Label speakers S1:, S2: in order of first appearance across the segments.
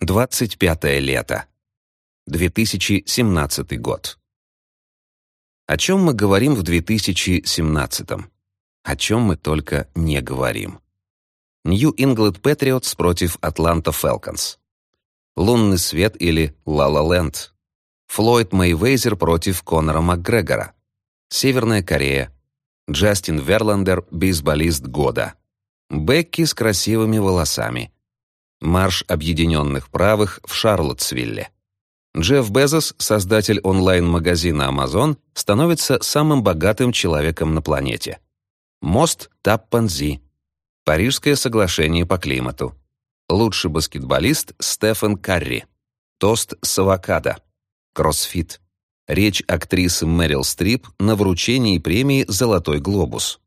S1: 25 лето. 2017 год. О чем мы говорим в 2017? О чем мы только не говорим. Нью Ингланд Патриотс против Атланта Фелконс. Лунный свет или Ла-Ла Ленд. Флойд Мэйвейзер против Конора Макгрегора. Северная Корея. Джастин Верландер, бейсболист года. Бекки с красивыми волосами. Марш объединенных правых в Шарлоттсвилле. Джефф Безос, создатель онлайн-магазина Amazon, становится самым богатым человеком на планете. Мост Таппанзи. Парижское соглашение по климату. Лучший баскетболист Стефан Карри. Тост с авокадо. Кроссфит. Речь актрисы Мэрил Стрип на вручении премии «Золотой глобус».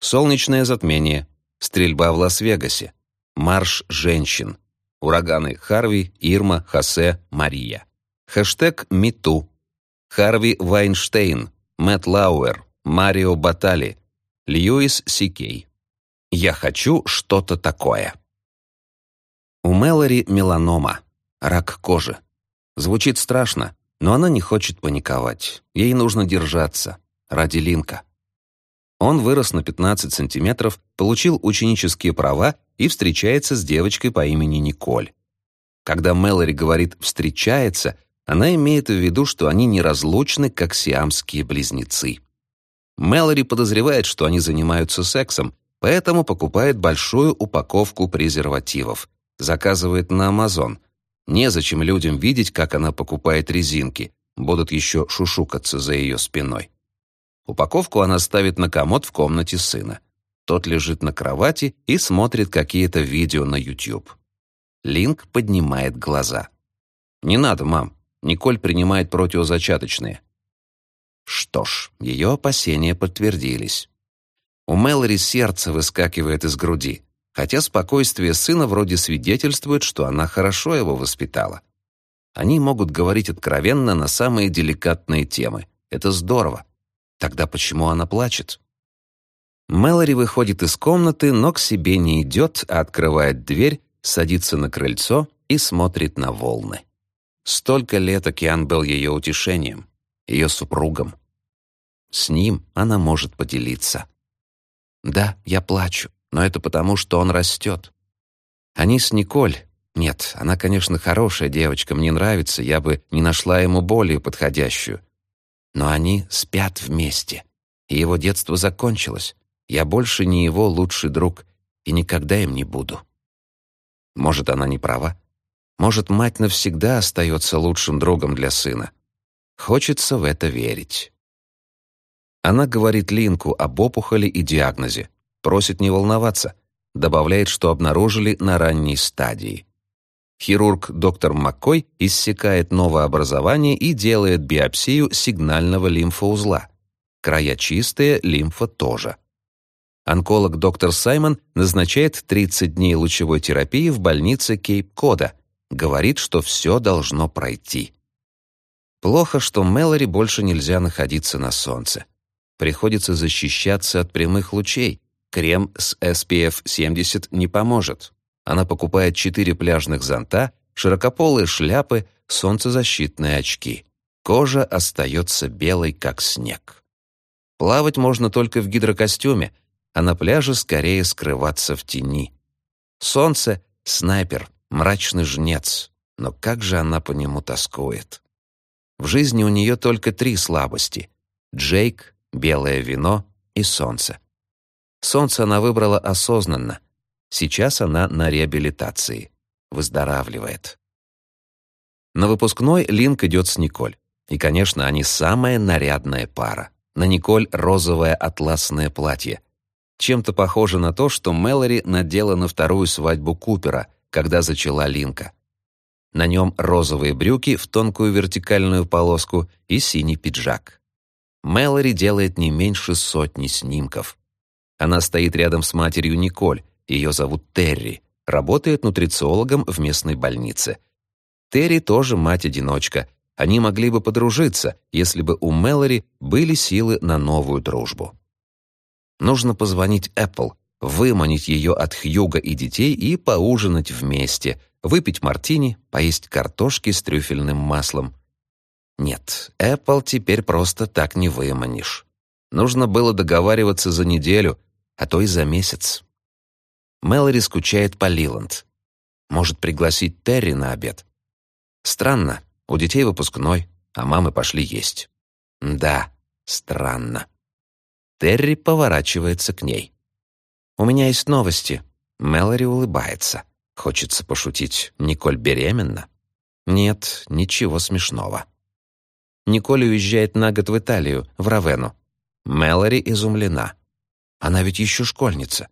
S1: Солнечное затмение. Стрельба в Лас-Вегасе. Марш женщин. Ураганы Харви, Ирма, Хосе, Мария. Хэштег #MeToo. Харви Вайнштейн, Мэтт Лауэр, Марио Батали, Луи Си Кей. Я хочу что-то такое. У Мэлори меланома, рак кожи. Звучит страшно, но она не хочет паниковать. Ей нужно держаться. Ради Линка. Он вырос на 15 сантиметров, получил ученические права и встречается с девочкой по имени Николь. Когда Мэлори говорит «встречается», она имеет в виду, что они неразлучны, как сиамские близнецы. Мэлори подозревает, что они занимаются сексом, поэтому покупает большую упаковку презервативов. Заказывает на Амазон. Незачем людям видеть, как она покупает резинки. Будут еще шушукаться за ее спиной. Упаковку она ставит на комод в комнате сына. Тот лежит на кровати и смотрит какие-то видео на YouTube. Линк поднимает глаза. «Не надо, мам. Николь принимает противозачаточные». Что ж, ее опасения подтвердились. У Мэлори сердце выскакивает из груди, хотя спокойствие сына вроде свидетельствует, что она хорошо его воспитала. Они могут говорить откровенно на самые деликатные темы. Это здорово. Тогда почему она плачет? Мэлори выходит из комнаты, но к себе не идет, а открывает дверь, садится на крыльцо и смотрит на волны. Столько лет океан был ее утешением, ее супругом. С ним она может поделиться. Да, я плачу, но это потому, что он растет. Они с Николь... Нет, она, конечно, хорошая девочка, мне нравится, я бы не нашла ему более подходящую. Но они спят вместе, и его детство закончилось. Я больше не его лучший друг и никогда им не буду. Может, она не права? Может, мать навсегда остается лучшим другом для сына? Хочется в это верить. Она говорит Линку об опухоли и диагнозе, просит не волноваться, добавляет, что обнаружили на ранней стадии. Хирург доктор Маккой иссекает новообразование и делает биопсию сигнального лимфоузла. Края чистые, лимфа тоже. Онколог доктор Саймон назначает 30 дней лучевой терапии в больнице Кейп-Кода. Говорит, что все должно пройти. Плохо, что Мэлори больше нельзя находиться на солнце. Приходится защищаться от прямых лучей. Крем с SPF 70 не поможет. Она покупает четыре пляжных зонта, широкополые шляпы, солнцезащитные очки. Кожа остается белой, как снег. Плавать можно только в гидрокостюме, а на пляже скорее скрываться в тени. Солнце — снайпер, мрачный жнец, но как же она по нему тоскует. В жизни у нее только три слабости — Джейк, белое вино и солнце. Солнце она выбрала осознанно — Сейчас она на реабилитации. Выздоравливает. На выпускной Линк идет с Николь. И, конечно, они самая нарядная пара. На Николь розовое атласное платье. Чем-то похоже на то, что Мэлори надела на вторую свадьбу Купера, когда зачала Линка. На нем розовые брюки в тонкую вертикальную полоску и синий пиджак. Мэлори делает не меньше сотни снимков. Она стоит рядом с матерью Николь, ее зовут Терри, работает нутрициологом в местной больнице. Терри тоже мать-одиночка. Они могли бы подружиться, если бы у Мэлори были силы на новую дружбу. Нужно позвонить Apple, выманить ее от Хьюга и детей и поужинать вместе, выпить мартини, поесть картошки с трюфельным маслом. Нет, Apple теперь просто так не выманишь. Нужно было договариваться за неделю, а то и за месяц. Мэлори скучает по Лиланд. Может пригласить Терри на обед. Странно, у детей выпускной, а мамы пошли есть. Да, странно. Терри поворачивается к ней. «У меня есть новости». Мэлори улыбается. Хочется пошутить. Николь беременна? Нет, ничего смешного. Николь уезжает на год в Италию, в Равену. Мэлори изумлена. Она ведь еще школьница.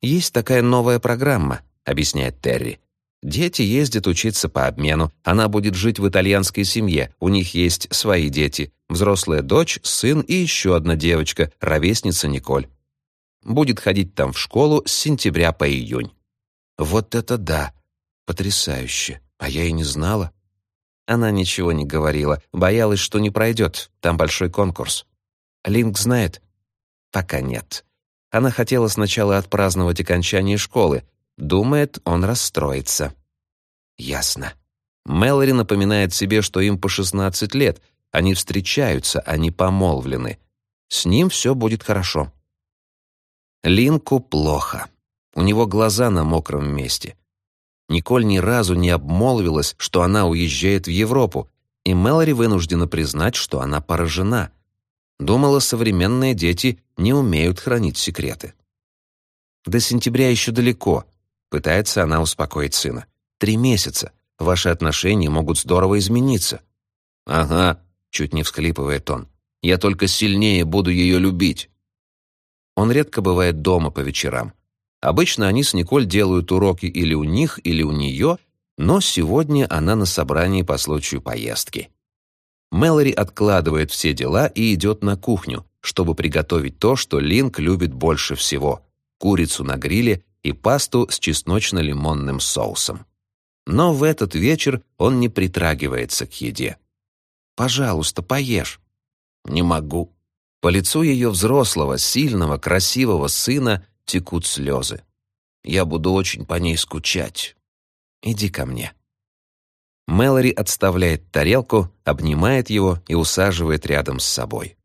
S1: «Есть такая новая программа», — объясняет Терри. «Дети ездят учиться по обмену. Она будет жить в итальянской семье. У них есть свои дети. Взрослая дочь, сын и еще одна девочка, ровесница Николь. Будет ходить там в школу с сентября по июнь. Вот это да! Потрясающе! А я и не знала. Она ничего не говорила, боялась, что не пройдет, там большой конкурс. Линк знает? Пока нет. Она хотела сначала отпраздновать окончание школы. Думает, он расстроится. Ясно. Мэлори напоминает себе, что им по 16 лет. Они встречаются, они помолвлены. С ним все будет хорошо. Линку плохо. У него глаза на мокром месте. Николь ни разу не обмолвилась, что она уезжает в Европу, и Мэлори вынуждена признать, что она поражена. Думала, современные дети не умеют хранить секреты. «До сентября еще далеко», — пытается она успокоить сына. «Три месяца. Ваши отношения могут здорово измениться». «Ага», — чуть не всхлипывает он. «Я только сильнее буду ее любить». Он редко бывает дома по вечерам. Обычно они с Николь делают уроки или у них, или у нее, но сегодня она на собрании по случаю поездки. Мэлори откладывает все дела и идет на кухню, чтобы приготовить то, что Линк любит больше всего — курицу на гриле и пасту с чесночно-лимонным соусом. Но в этот вечер он не притрагивается к еде. «Пожалуйста, поешь». «Не могу». По лицу ее взрослого, сильного, красивого сына текут слезы. Я буду очень по ней скучать. Иди ко мне». Мэлори отставляет тарелку, обнимает его и усаживает рядом с собой.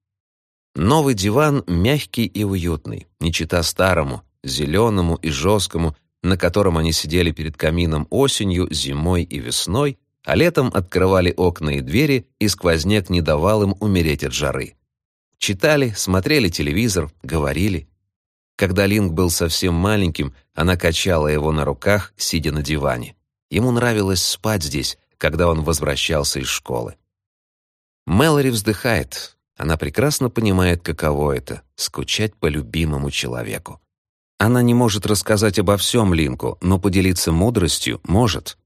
S1: Новый диван мягкий и уютный, не чита старому, зеленому и жесткому, на котором они сидели перед камином осенью, зимой и весной, а летом открывали окна и двери, и сквозняк не давал им умереть от жары. Читали, смотрели телевизор, говорили. Когда Линк был совсем маленьким, она качала его на руках, сидя на диване. Ему нравилось спать здесь, когда он возвращался из школы. Мэлори вздыхает. Она прекрасно понимает, каково это — скучать по любимому человеку. Она не может рассказать обо всем Линку, но поделиться мудростью может.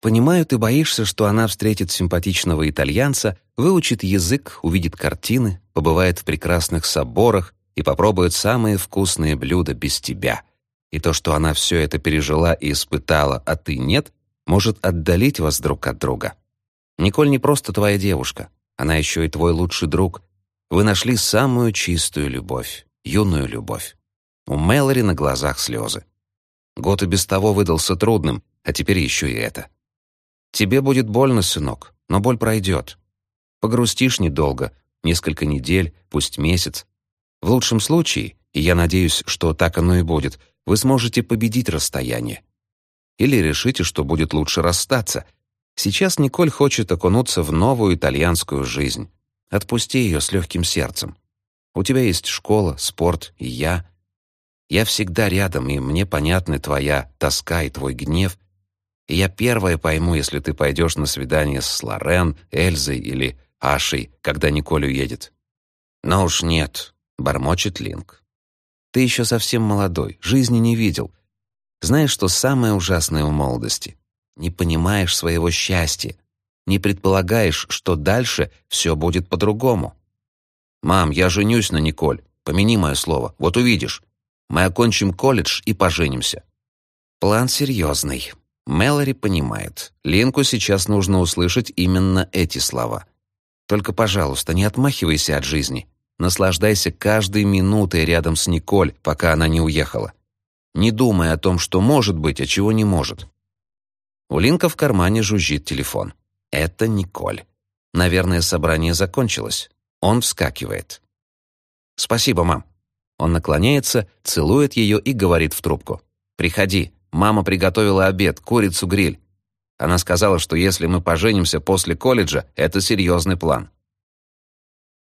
S1: Понимаю, ты боишься, что она встретит симпатичного итальянца, выучит язык, увидит картины, побывает в прекрасных соборах, и попробует самые вкусные блюда без тебя. И то, что она все это пережила и испытала, а ты нет, может отдалить вас друг от друга. Николь не просто твоя девушка, она еще и твой лучший друг. Вы нашли самую чистую любовь, юную любовь. У Мэлори на глазах слезы. Год и без того выдался трудным, а теперь еще и это. Тебе будет больно, сынок, но боль пройдет. Погрустишь недолго, несколько недель, пусть месяц, в лучшем случае, и я надеюсь, что так оно и будет, вы сможете победить расстояние. Или решите, что будет лучше расстаться. Сейчас Николь хочет окунуться в новую итальянскую жизнь. Отпусти ее с легким сердцем. У тебя есть школа, спорт и я. Я всегда рядом, и мне понятны твоя тоска и твой гнев. И я первое пойму, если ты пойдешь на свидание с Лорен, Эльзой или Ашей, когда Николь уедет. Но уж нет, Бормочет Линк. Ты еще совсем молодой, жизни не видел. Знаешь, что самое ужасное в молодости? Не понимаешь своего счастья, не предполагаешь, что дальше все будет по-другому. «Мам, я женюсь на Николь. Помяни мое слово. Вот увидишь. Мы окончим колледж и поженимся». План серьезный. Мэлори понимает. Линку сейчас нужно услышать именно эти слова. Только, пожалуйста, не отмахивайся от жизни. Наслаждайся каждой минутой рядом с Николь, пока она не уехала. Не думай о том, что может быть, а чего не может. У Линка в кармане жужжит телефон. Это Николь. Наверное, собрание закончилось. Он вскакивает. «Спасибо, мам». Он наклоняется, целует ее и говорит в трубку. «Приходи. Мама приготовила обед, курицу-гриль. Она сказала, что если мы поженимся после колледжа, это серьезный план.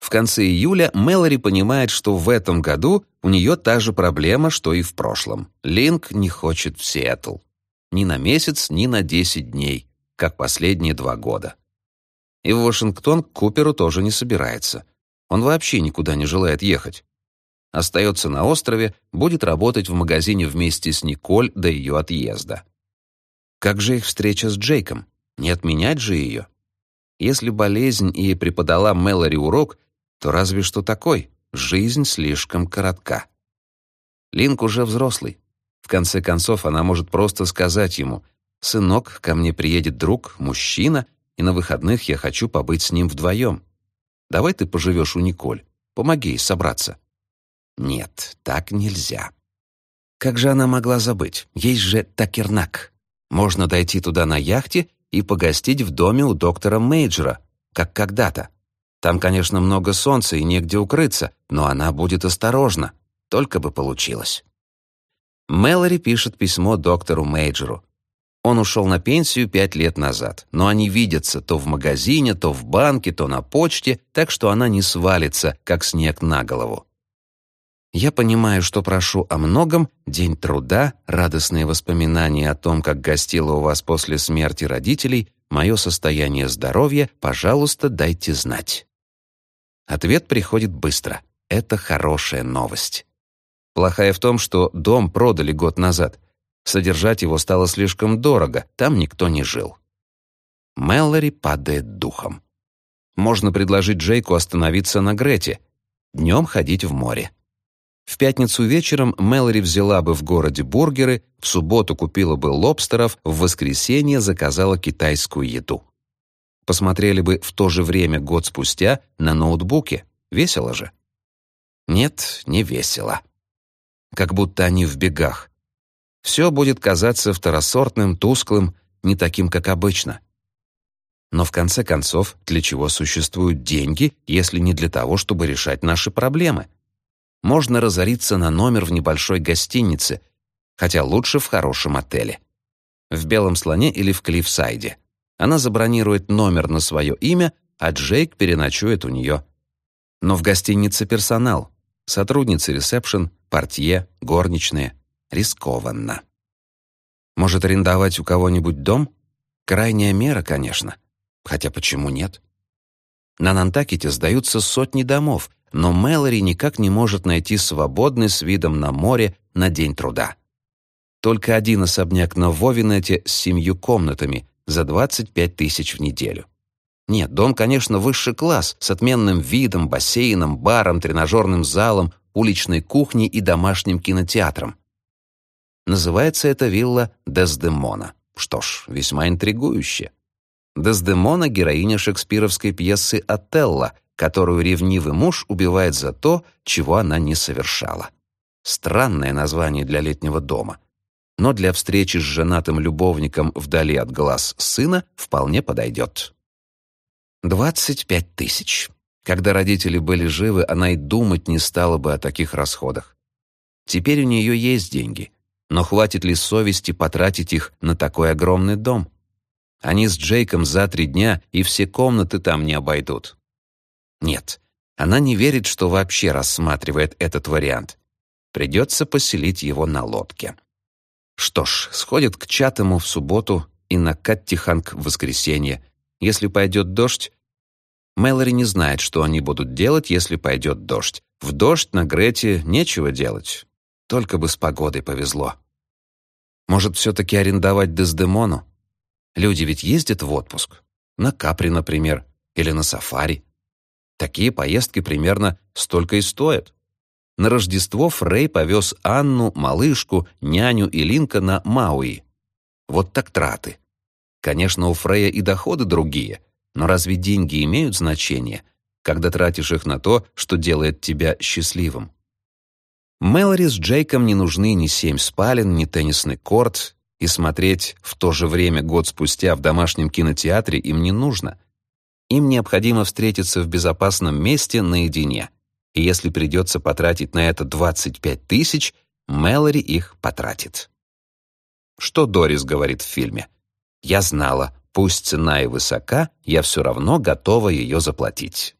S1: В конце июля Мэлори понимает, что в этом году у нее та же проблема, что и в прошлом. Линк не хочет в Сиэтл. Ни на месяц, ни на 10 дней, как последние два года. И в Вашингтон к Куперу тоже не собирается. Он вообще никуда не желает ехать. Остается на острове, будет работать в магазине вместе с Николь до ее отъезда. Как же их встреча с Джейком? Не отменять же ее? Если болезнь и преподала Мэлори урок, то разве что такой. Жизнь слишком коротка. Линк уже взрослый. В конце концов, она может просто сказать ему, «Сынок, ко мне приедет друг, мужчина, и на выходных я хочу побыть с ним вдвоем. Давай ты поживешь у Николь, помоги ей собраться». Нет, так нельзя. Как же она могла забыть? Есть же Такернак. Можно дойти туда на яхте и погостить в доме у доктора Мейджера, как когда-то. Там, конечно, много солнца и негде укрыться, но она будет осторожна. Только бы получилось. Мэлори пишет письмо доктору Мейджеру. Он ушел на пенсию пять лет назад, но они видятся то в магазине, то в банке, то на почте, так что она не свалится, как снег на голову. Я понимаю, что прошу о многом, день труда, радостные воспоминания о том, как гостила у вас после смерти родителей, мое состояние здоровья, пожалуйста, дайте знать. Ответ приходит быстро. Это хорошая новость. Плохая в том, что дом продали год назад. Содержать его стало слишком дорого, там никто не жил. Мэллори падает духом. Можно предложить Джейку остановиться на Грете, днем ходить в море. В пятницу вечером Мэлори взяла бы в городе бургеры, в субботу купила бы лобстеров, в воскресенье заказала китайскую еду. Посмотрели бы в то же время год спустя на ноутбуке. Весело же? Нет, не весело. Как будто они в бегах. Все будет казаться второсортным, тусклым, не таким, как обычно. Но в конце концов, для чего существуют деньги, если не для того, чтобы решать наши проблемы? Можно разориться на номер в небольшой гостинице, хотя лучше в хорошем отеле. В «Белом слоне» или в Клиффсайде. Она забронирует номер на свое имя, а Джейк переночует у нее. Но в гостинице персонал, сотрудницы ресепшн, портье, горничные. Рискованно. Может, арендовать у кого-нибудь дом? Крайняя мера, конечно. Хотя почему нет? На Нантакете сдаются сотни домов, но Мэлори никак не может найти свободный с видом на море на день труда. Только один особняк на Вовинете с семью комнатами за 25 тысяч в неделю. Нет, дом, конечно, высший класс, с отменным видом, бассейном, баром, тренажерным залом, уличной кухней и домашним кинотеатром. Называется эта вилла Дездемона. Что ж, весьма интригующе. Дездемона — героиня шекспировской пьесы «Отелло», которую ревнивый муж убивает за то, чего она не совершала. Странное название для летнего дома. Но для встречи с женатым любовником вдали от глаз сына вполне подойдет. 25 тысяч. Когда родители были живы, она и думать не стала бы о таких расходах. Теперь у нее есть деньги, но хватит ли совести потратить их на такой огромный дом? Они с Джейком за три дня и все комнаты там не обойдут. Нет, она не верит, что вообще рассматривает этот вариант. Придется поселить его на лодке. Что ж, сходит к Чатому в субботу и на Каттиханг в воскресенье. Если пойдет дождь... Мэлори не знает, что они будут делать, если пойдет дождь. В дождь на Грете нечего делать. Только бы с погодой повезло. Может, все-таки арендовать Дездемону? Люди ведь ездят в отпуск. На Капри, например, или на сафари. Такие поездки примерно столько и стоят. На Рождество Фрей повез Анну, малышку, няню и Линка на Мауи. Вот так траты. Конечно, у Фрея и доходы другие, но разве деньги имеют значение, когда тратишь их на то, что делает тебя счастливым? Мэлори с Джейком не нужны ни семь спален, ни теннисный корт, И смотреть в то же время год спустя в домашнем кинотеатре им не нужно. Им необходимо встретиться в безопасном месте наедине. И если придется потратить на это 25 тысяч, Мэлори их потратит. Что Дорис говорит в фильме? «Я знала, пусть цена и высока, я все равно готова ее заплатить».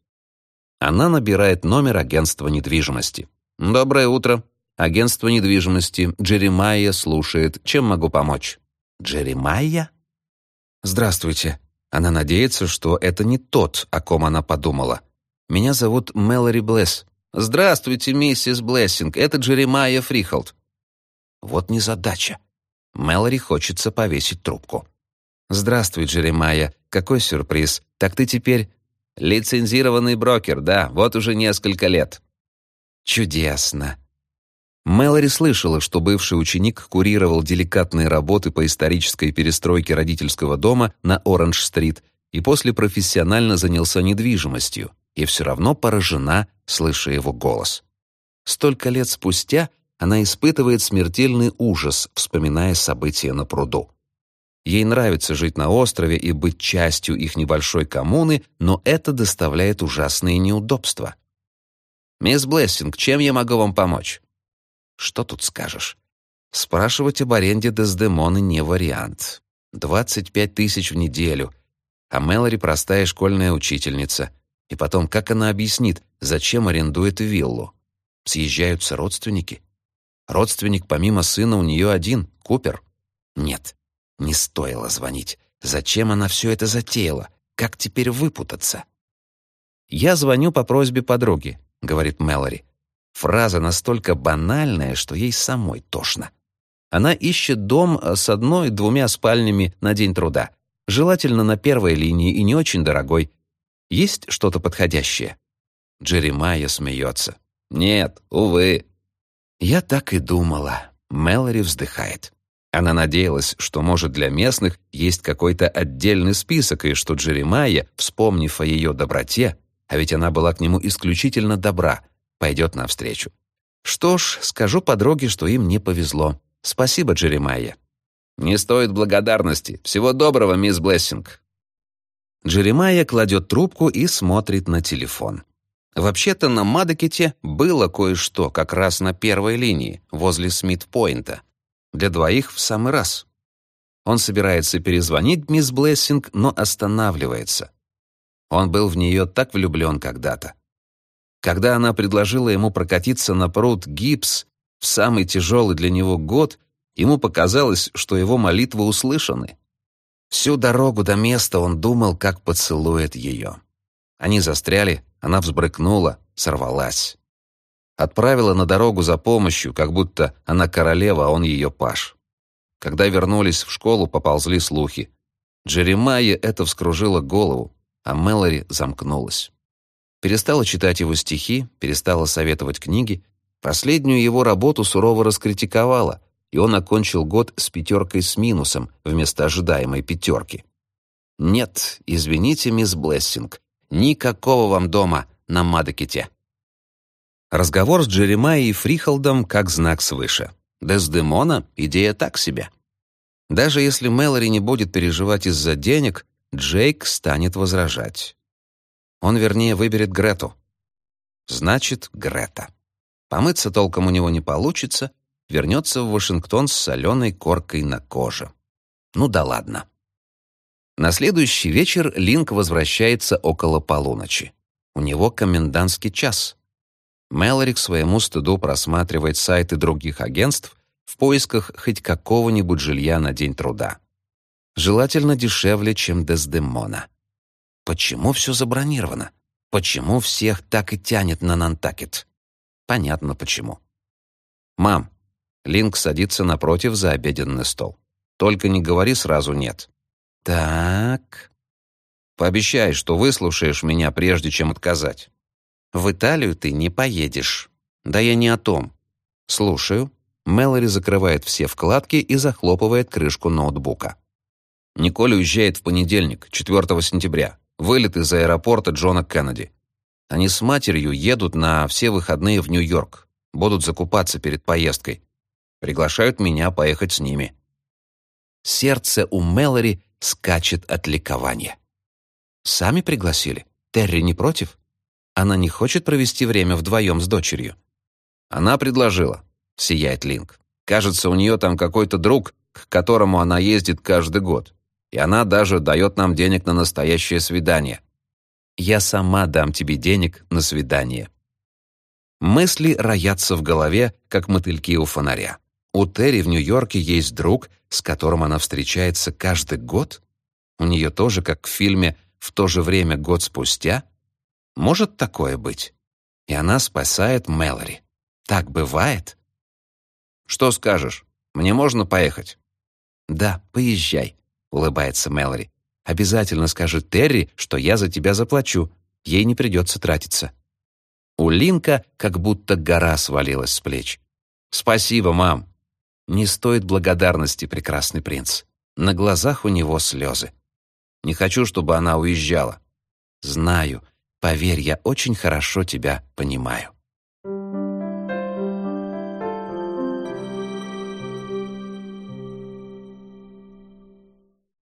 S1: Она набирает номер агентства недвижимости. «Доброе утро. Агентство недвижимости. Джеремайя слушает. Чем могу помочь?» «Джеремайя?» «Здравствуйте». Она надеется, что это не тот, о ком она подумала. «Меня зовут Мэлори Блесс». «Здравствуйте, миссис Блессинг. Это Джеремайя Фрихолд». Вот незадача. Мэлори хочется повесить трубку. «Здравствуй, Джеремайя. Какой сюрприз. Так ты теперь...» «Лицензированный брокер, да, вот уже несколько лет». «Чудесно». Мэлори слышала, что бывший ученик курировал деликатные работы по исторической перестройке родительского дома на Оранж-стрит и после профессионально занялся недвижимостью, и все равно поражена, слыша его голос. Столько лет спустя она испытывает смертельный ужас, вспоминая события на пруду. Ей нравится жить на острове и быть частью их небольшой коммуны, но это доставляет ужасные неудобства. «Мисс Блессинг, чем я могу вам помочь?» Что тут скажешь? Спрашивать об аренде Дездемоны не вариант. 25 тысяч в неделю. А Мэлори простая школьная учительница. И потом, как она объяснит, зачем арендует виллу? Съезжаются родственники? Родственник помимо сына у нее один, Купер. Нет, не стоило звонить. Зачем она все это затеяла? Как теперь выпутаться? «Я звоню по просьбе подруги», — говорит Мэлори. Фраза настолько банальная, что ей самой тошно. Она ищет дом с одной-двумя спальнями на день труда. Желательно на первой линии и не очень дорогой. Есть что-то подходящее? Джеремайя смеется. «Нет, увы». «Я так и думала». Мэлори вздыхает. Она надеялась, что, может, для местных есть какой-то отдельный список, и что Джеремайя, вспомнив о ее доброте, а ведь она была к нему исключительно добра, пойдет навстречу. Что ж, скажу подруге, что им не повезло. Спасибо, Джеремайя. Не стоит благодарности. Всего доброго, мисс Блессинг. Джеремайя кладет трубку и смотрит на телефон. Вообще-то на Мадокете было кое-что как раз на первой линии, возле Смит-Пойнта. Для двоих в самый раз. Он собирается перезвонить мисс Блессинг, но останавливается. Он был в нее так влюблен когда-то. Когда она предложила ему прокатиться на пруд Гипс в самый тяжелый для него год, ему показалось, что его молитвы услышаны. Всю дорогу до места он думал, как поцелует ее. Они застряли, она взбрыкнула, сорвалась. Отправила на дорогу за помощью, как будто она королева, а он ее паш. Когда вернулись в школу, поползли слухи. Джеремайе это вскружило голову, а Мэлори замкнулась перестала читать его стихи, перестала советовать книги, последнюю его работу сурово раскритиковала, и он окончил год с пятеркой с минусом вместо ожидаемой пятерки. «Нет, извините, мисс Блессинг, никакого вам дома на Мадокете». Разговор с Джеремайей Фрихолдом как знак свыше. Дездемона — идея так себе. Даже если Мэлори не будет переживать из-за денег, Джейк станет возражать. Он, вернее, выберет Грету. Значит, Грета. Помыться толком у него не получится, вернется в Вашингтон с соленой коркой на коже. Ну да ладно. На следующий вечер Линк возвращается около полуночи. У него комендантский час. Мэлори к своему стыду просматривает сайты других агентств в поисках хоть какого-нибудь жилья на день труда. Желательно дешевле, чем Дездемона. Почему все забронировано? Почему всех так и тянет на Нантакет? Понятно почему. «Мам!» Линк садится напротив за обеденный стол. «Только не говори сразу «нет». «Так...» «Пообещай, что выслушаешь меня, прежде чем отказать». «В Италию ты не поедешь». «Да я не о том». «Слушаю». Мэлори закрывает все вкладки и захлопывает крышку ноутбука. Николь уезжает в понедельник, 4 сентября. Вылет из аэропорта Джона Кеннеди. Они с матерью едут на все выходные в Нью-Йорк. Будут закупаться перед поездкой. Приглашают меня поехать с ними. Сердце у Мэлори скачет от ликования. «Сами пригласили? Терри не против? Она не хочет провести время вдвоем с дочерью?»
S2: «Она предложила», — сияет Линк. «Кажется, у нее там какой-то друг, к которому она ездит каждый год. И она даже дает нам денег на настоящее свидание».
S1: «Я сама дам тебе денег на свидание». Мысли роятся в голове, как мотыльки у фонаря. У Терри в Нью-Йорке есть друг, с которым она встречается каждый год? У нее тоже, как в фильме «В то же время год спустя»? Может такое быть? И она спасает Мэлори. Так бывает?
S2: «Что скажешь? Мне можно поехать?»
S1: «Да, поезжай», — улыбается Мэлори. «Обязательно скажи Терри, что я за тебя заплачу. Ей не придется тратиться». У Линка как будто гора свалилась с плеч. «Спасибо, мам». Не стоит благодарности, прекрасный принц. На глазах у него слезы.
S2: Не хочу, чтобы она уезжала.
S1: Знаю. Поверь, я очень хорошо тебя понимаю.